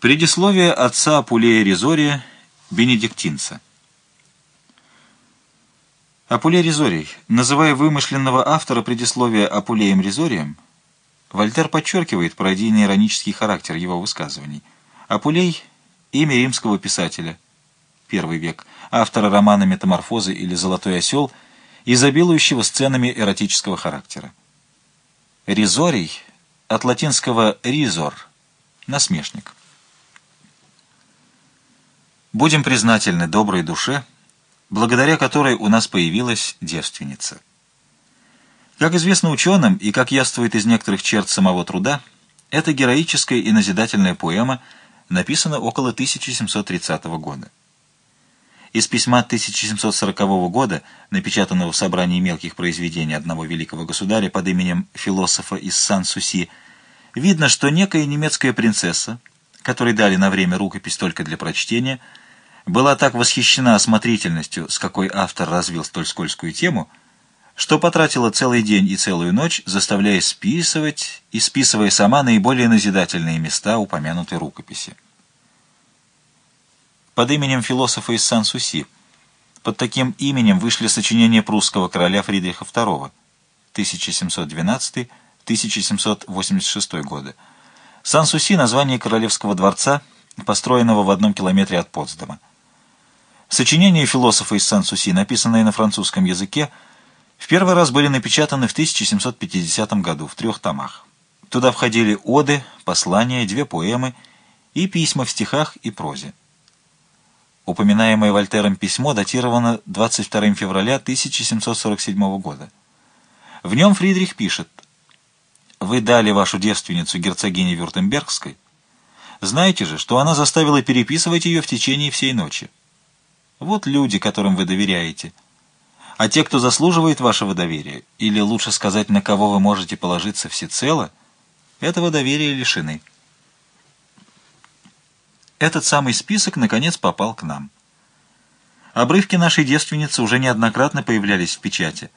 Предисловие отца Апулея Ризория, бенедиктинца. Апулей Ризорий, называя вымышленного автора предисловия Апулеем Ризорием, Вольтер подчеркивает пародийный иронический характер его высказываний. Апулей – имя римского писателя, первый век, автора романа «Метаморфозы» или «Золотой осел», изобилующего сценами эротического характера. Ризорий – от латинского «ризор» – насмешник. Будем признательны доброй душе, благодаря которой у нас появилась девственница. Как известно ученым, и как яствует из некоторых черт самого труда, эта героическая и назидательная поэма написана около 1730 года. Из письма 1740 года, напечатанного в собрании мелких произведений одного великого государя под именем философа из Сан-Суси, видно, что некая немецкая принцесса, которой дали на время рукопись только для прочтения, была так восхищена осмотрительностью, с какой автор развил столь скользкую тему, что потратила целый день и целую ночь, заставляя списывать и списывая сама наиболее назидательные места упомянутой рукописи. Под именем философа из Сан-Суси под таким именем вышли сочинения прусского короля Фридриха II 1712-1786 годы. Сан-Суси – название королевского дворца, построенного в одном километре от Потсдама. Сочинения философа из Сан-Суси, написанные на французском языке, в первый раз были напечатаны в 1750 году в трех томах. Туда входили оды, послания, две поэмы и письма в стихах и прозе. Упоминаемое Вольтером письмо датировано 22 февраля 1747 года. В нем Фридрих пишет «Вы дали вашу девственницу герцогине Вюртембергской. Знаете же, что она заставила переписывать ее в течение всей ночи. Вот люди, которым вы доверяете. А те, кто заслуживает вашего доверия, или лучше сказать, на кого вы можете положиться всецело, этого доверия лишены. Этот самый список, наконец, попал к нам. Обрывки нашей девственницы уже неоднократно появлялись в печати.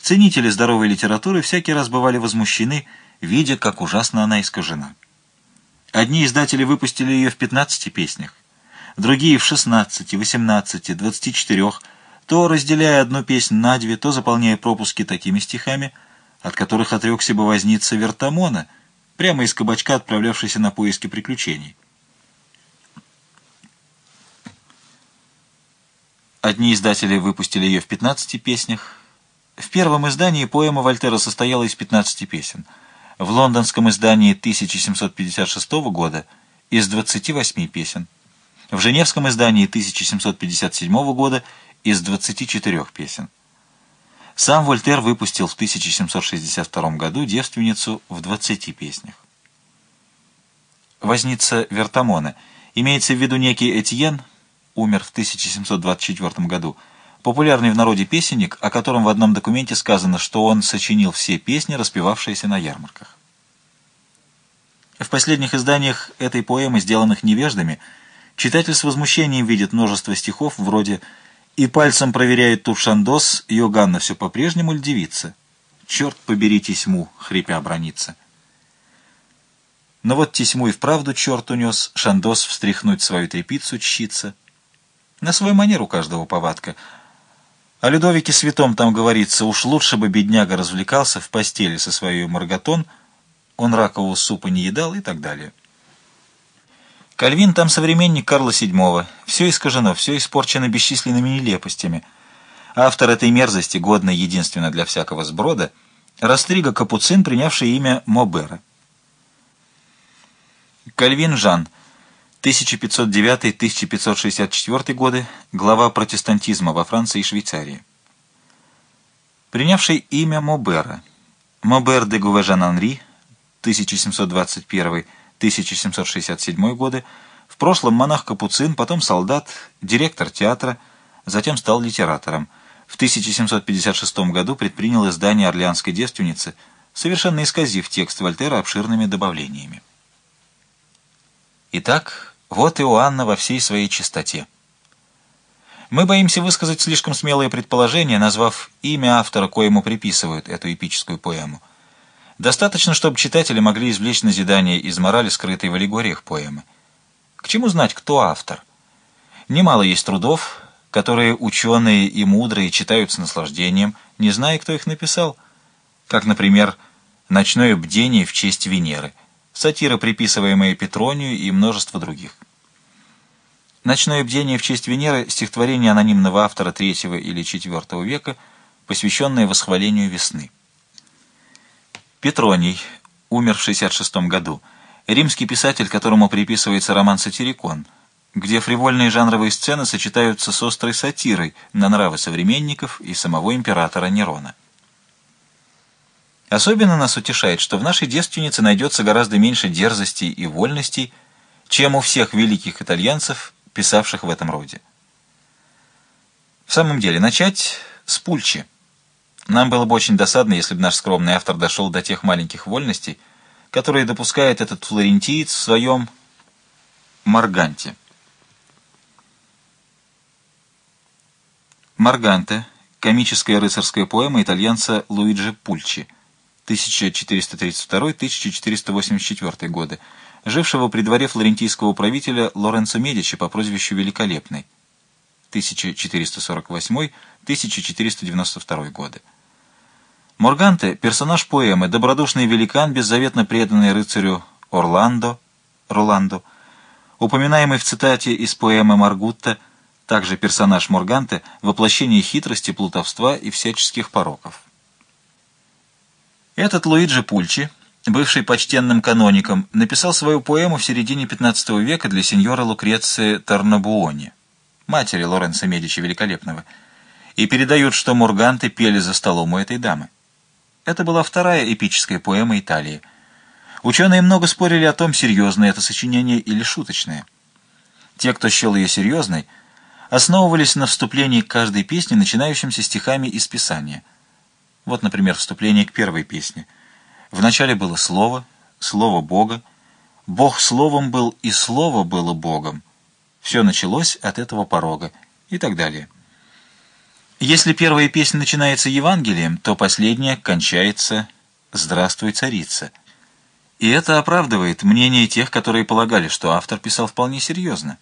Ценители здоровой литературы всякий раз бывали возмущены, видя, как ужасно она искажена. Одни издатели выпустили ее в 15 песнях, другие в 16, 18, 24, то разделяя одну песнь на две, то заполняя пропуски такими стихами, от которых отрекся бы возница Вертамона, прямо из кабачка отправлявшийся на поиски приключений. Одни издатели выпустили ее в 15 песнях. В первом издании поэма Вольтера состояла из 15 песен. В лондонском издании 1756 года из 28 песен в Женевском издании 1757 года из 24 песен. Сам Вольтер выпустил в 1762 году «Девственницу» в 20 песнях. Возница Вертамона. Имеется в виду некий Этьен, умер в 1724 году, популярный в народе песенник, о котором в одном документе сказано, что он сочинил все песни, распевавшиеся на ярмарках. В последних изданиях этой поэмы, сделанных невеждами, Читатель с возмущением видит множество стихов вроде «И пальцем проверяет тут Шандос, Йоганна все по-прежнему ль девица?» «Черт побери тесьму!» — хрипя бронится. Но вот тесьму и вправду черт унес, Шандос встряхнуть свою трепицу чщится. На свою манеру каждого повадка. О Людовике Святом там говорится, уж лучше бы бедняга развлекался в постели со своей Марготон, он ракового супа не едал и так далее. Кальвин там современник Карла VII. Все искажено, все испорчено бесчисленными нелепостями. Автор этой мерзости, годной единственно для всякого сброда, Растрига Капуцин, принявший имя Мобера. Кальвин Жан, 1509-1564 годы, глава протестантизма во Франции и Швейцарии. Принявший имя Мобера. Мобер де Гувежан Анри, 1721 1767 годы, в прошлом монах-капуцин, потом солдат, директор театра, затем стал литератором. В 1756 году предпринял издание «Орлеанской девственницы», совершенно исказив текст Вольтера обширными добавлениями. Итак, вот Иоанна во всей своей чистоте. Мы боимся высказать слишком смелые предположения, назвав имя автора, коему приписывают эту эпическую поэму. Достаточно, чтобы читатели могли извлечь назидание из морали, скрытой в аллегориях поэмы. К чему знать, кто автор? Немало есть трудов, которые ученые и мудрые читают с наслаждением, не зная, кто их написал, как, например, «Ночное бдение в честь Венеры», сатира, приписываемая Петронию и множество других. «Ночное бдение в честь Венеры» — стихотворение анонимного автора III или IV века, посвященное восхвалению весны. Петроний, умер в 66 году, римский писатель, которому приписывается роман «Сатирикон», где фривольные жанровые сцены сочетаются с острой сатирой на нравы современников и самого императора Нерона. Особенно нас утешает, что в нашей девственнице найдется гораздо меньше дерзостей и вольностей, чем у всех великих итальянцев, писавших в этом роде. В самом деле, начать с Пульчи. Нам было бы очень досадно, если бы наш скромный автор дошел до тех маленьких вольностей, которые допускает этот флорентиец в своем Марганте. Марганте – комическая рыцарская поэма итальянца Луиджи Пульчи, 1432-1484 годы, жившего при дворе флорентийского правителя Лоренцо Медичи по прозвищу Великолепный, 1448-1492 годы. Морганте – персонаж поэмы, добродушный великан, беззаветно преданный рыцарю Орландо, Роландо, упоминаемый в цитате из поэмы Маргутта – также персонаж Морганте – воплощение хитрости, плутовства и всяческих пороков. Этот Луиджи Пульчи, бывший почтенным каноником, написал свою поэму в середине XV века для сеньора Лукреции Тарнабуони, матери Лоренцо Медичи Великолепного, и передают, что Морганте пели за столом у этой дамы. Это была вторая эпическая поэма Италии. Ученые много спорили о том, серьезное это сочинение или шуточное. Те, кто счел ее серьезной – основывались на вступлении к каждой песне, начинающимся стихами из Писания. Вот, например, вступление к первой песне. Вначале было Слово, Слово Бога, Бог Словом был, и Слово было Богом. Все началось от этого порога и так далее. Если первая песня начинается Евангелием, то последняя кончается «Здравствуй, царица». И это оправдывает мнение тех, которые полагали, что автор писал вполне серьезно.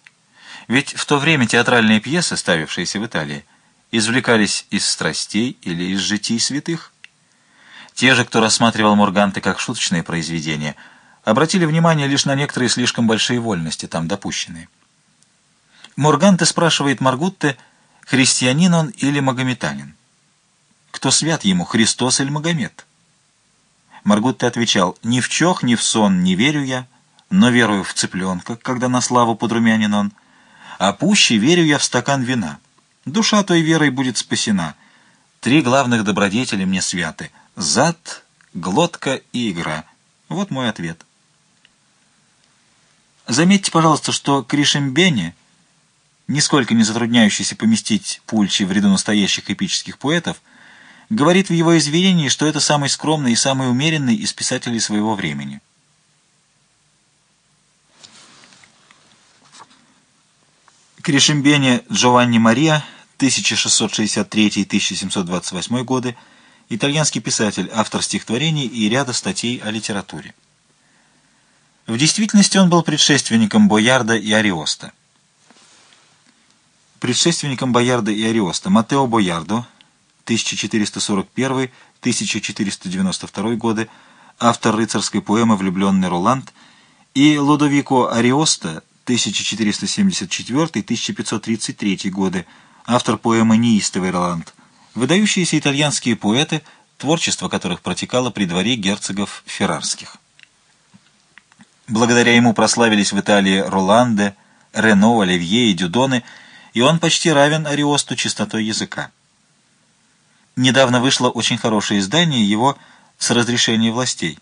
Ведь в то время театральные пьесы, ставившиеся в Италии, извлекались из страстей или из житий святых. Те же, кто рассматривал Морганты как шуточные произведения, обратили внимание лишь на некоторые слишком большие вольности, там допущенные. Морганте спрашивает Маргутте, христианин он или магометанин. Кто свят ему, Христос или Магомед? Маргутте отвечал, «Ни в чох, ни в сон не верю я, но верую в цыпленка, когда на славу подрумянин он» а пуще верю я в стакан вина. Душа той верой будет спасена. Три главных добродетели мне святы — зад, глотка и игра. Вот мой ответ. Заметьте, пожалуйста, что Кришембене, нисколько не затрудняющийся поместить Пульчи в ряду настоящих эпических поэтов, говорит в его извинении, что это самый скромный и самый умеренный из писателей своего времени. Кришембене Джованни Мария, 1663-1728 годы, итальянский писатель, автор стихотворений и ряда статей о литературе. В действительности он был предшественником Боярда и Ариоста. Предшественником Боярда и Ариоста Матео Боярдо, 1441-1492 годы, автор рыцарской поэмы «Влюбленный Роланд», и Лодовико Ариоста, 1474-1533 годы, автор поэмы «Неистовый Роланд», выдающиеся итальянские поэты, творчество которых протекало при дворе герцогов Феррарских. Благодаря ему прославились в Италии Роланде, Рено, Оливье и Дюдоны, и он почти равен Ариосту чистотой языка. Недавно вышло очень хорошее издание его с разрешения властей.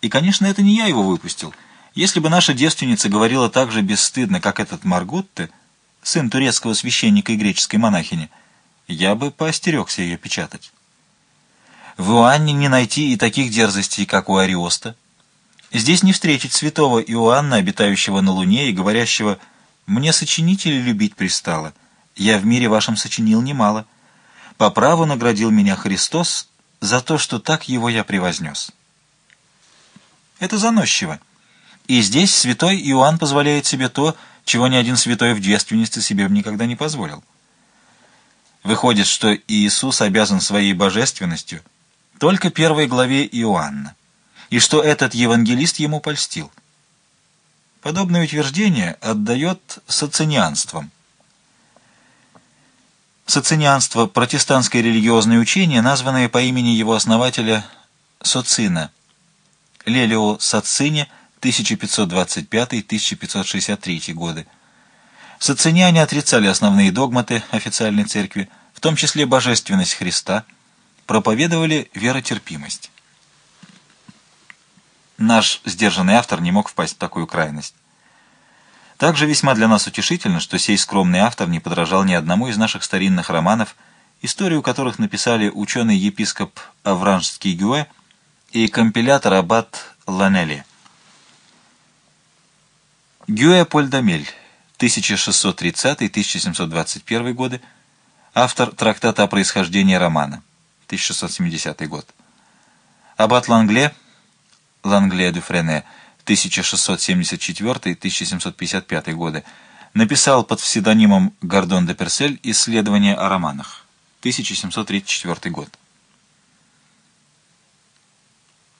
И, конечно, это не я его выпустил – если бы наша девственница говорила так же бесстыдно, как этот Маргутте, сын турецкого священника и греческой монахини, я бы поостерегся ее печатать. В Иоанне не найти и таких дерзостей, как у Ариоста. Здесь не встретить святого Иоанна, обитающего на луне и говорящего «Мне сочинителей любить пристало, я в мире вашем сочинил немало. По праву наградил меня Христос за то, что так его я превознес». Это заносчиво И здесь святой Иоанн позволяет себе то, чего ни один святой в девственнице себе никогда не позволил. Выходит, что Иисус обязан своей божественностью только первой главе Иоанна, и что этот евангелист ему польстил. Подобное утверждение отдает социнианством. Социнианство – протестантское религиозное учение, названное по имени его основателя Социна, Лелио Сацини, 1525-1563 годы. Социниане отрицали основные догматы официальной церкви, в том числе божественность Христа, проповедовали веротерпимость. Наш сдержанный автор не мог впасть в такую крайность. Также весьма для нас утешительно, что сей скромный автор не подражал ни одному из наших старинных романов, историю которых написали ученый-епископ Авранжский Гюэ и компилятор Аббат Ланели. Гюэ Польдамель 1630-1721 годы, автор трактата о происхождении романа, 1670 год. Аббат Лангле, Лангле Дюфрене, 1674-1755 годы, написал под псевдонимом Гордон де Персель «Исследование о романах», 1734 год.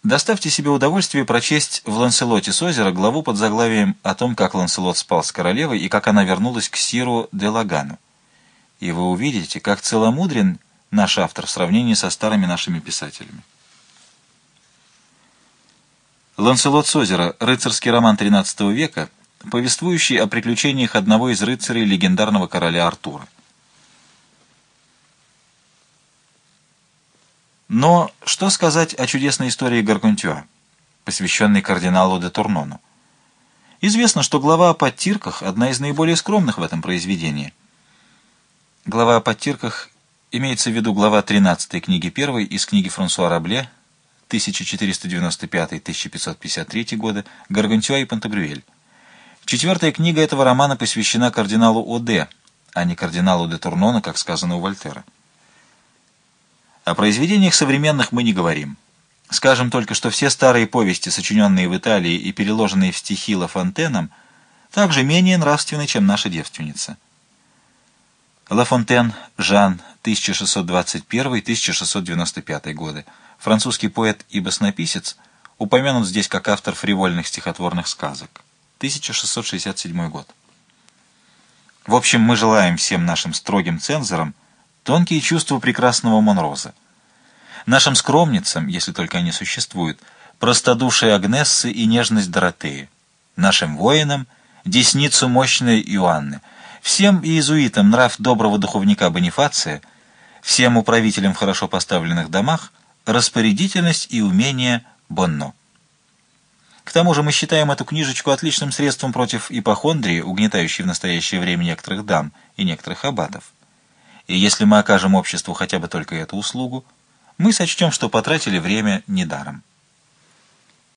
Доставьте себе удовольствие прочесть в «Ланселоте с озера» главу под заглавием о том, как Ланселот спал с королевой и как она вернулась к Сиру де Лагану. И вы увидите, как целомудрен наш автор в сравнении со старыми нашими писателями. «Ланселот с озера» — рыцарский роман XIII века, повествующий о приключениях одного из рыцарей легендарного короля Артура. Но что сказать о чудесной истории Гаргантюа, посвященной кардиналу де Турнону? Известно, что глава о подтирках – одна из наиболее скромных в этом произведении. Глава о подтирках имеется в виду глава 13 книги 1 из книги Франсуа Рабле 1495-1553 годы «Гаргантюа и Пантагрюэль». Четвертая книга этого романа посвящена кардиналу Оде, а не кардиналу де Турнона, как сказано у Вольтера. О произведениях современных мы не говорим. Скажем только, что все старые повести, сочиненные в Италии и переложенные в стихи Ла Фонтеном, также менее нравственны, чем наша девственница. Ла Фонтен, Жан, 1621-1695 годы. Французский поэт и баснописец, упомянут здесь как автор фривольных стихотворных сказок. 1667 год. В общем, мы желаем всем нашим строгим цензорам тонкие чувства прекрасного Монроза. Нашим скромницам, если только они существуют, простодушие Агнессы и нежность Доротеи. Нашим воинам — десницу мощной Иоанны. Всем иезуитам нрав доброго духовника Бонифация, всем управителям в хорошо поставленных домах распорядительность и умение Бонно. К тому же мы считаем эту книжечку отличным средством против ипохондрии, угнетающей в настоящее время некоторых дам и некоторых аббатов. И если мы окажем обществу хотя бы только эту услугу, мы сочтем, что потратили время недаром.